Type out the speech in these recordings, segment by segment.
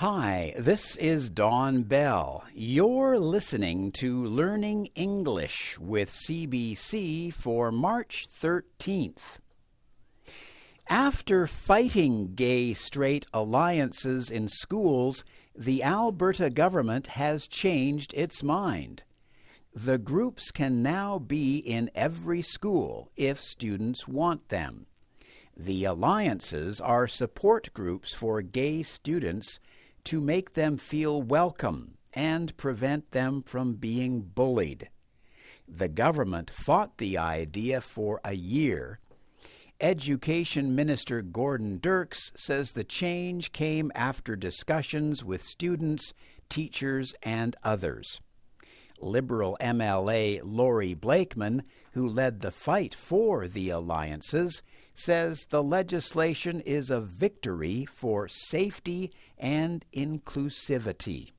Hi, this is Don Bell. You're listening to Learning English with CBC for March 13th. After fighting gay straight alliances in schools, the Alberta government has changed its mind. The groups can now be in every school if students want them. The alliances are support groups for gay students to make them feel welcome and prevent them from being bullied. The government fought the idea for a year. Education Minister Gordon Dirks says the change came after discussions with students, teachers, and others. Liberal MLA Laurie Blakeman, who led the fight for the alliances, says the legislation is a victory for safety and inclusivity.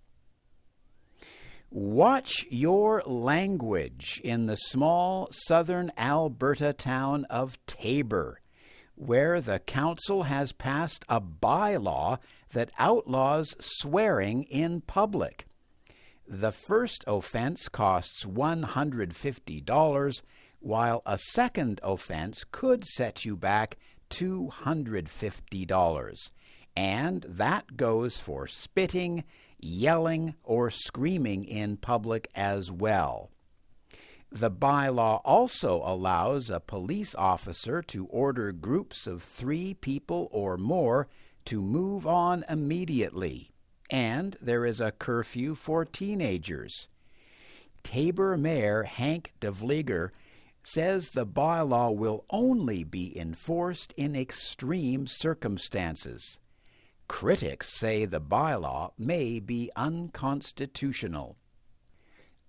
Watch your language in the small southern Alberta town of Taber, where the council has passed a bylaw that outlaws swearing in public. The first offense costs $150 while a second offense could set you back $250. And that goes for spitting, yelling, or screaming in public as well. The bylaw also allows a police officer to order groups of three people or more to move on immediately, and there is a curfew for teenagers. Taber Mayor Hank DeVlieger says the bylaw will only be enforced in extreme circumstances. Critics say the bylaw may be unconstitutional.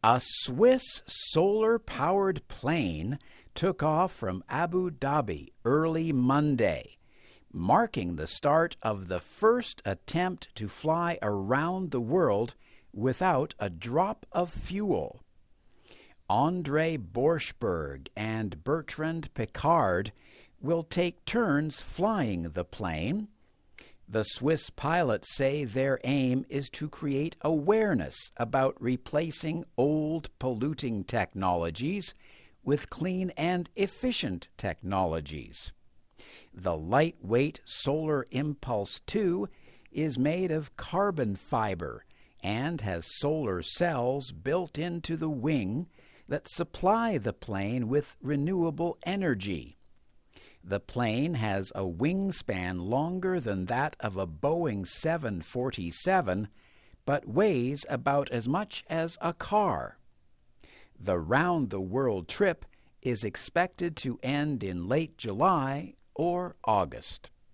A Swiss solar powered plane took off from Abu Dhabi early Monday, marking the start of the first attempt to fly around the world without a drop of fuel. Andre Borschberg and Bertrand Piccard will take turns flying the plane. The Swiss pilots say their aim is to create awareness about replacing old polluting technologies with clean and efficient technologies. The lightweight Solar Impulse 2 is made of carbon fiber and has solar cells built into the wing that supply the plane with renewable energy. The plane has a wingspan longer than that of a Boeing 747, but weighs about as much as a car. The round the world trip is expected to end in late July or August.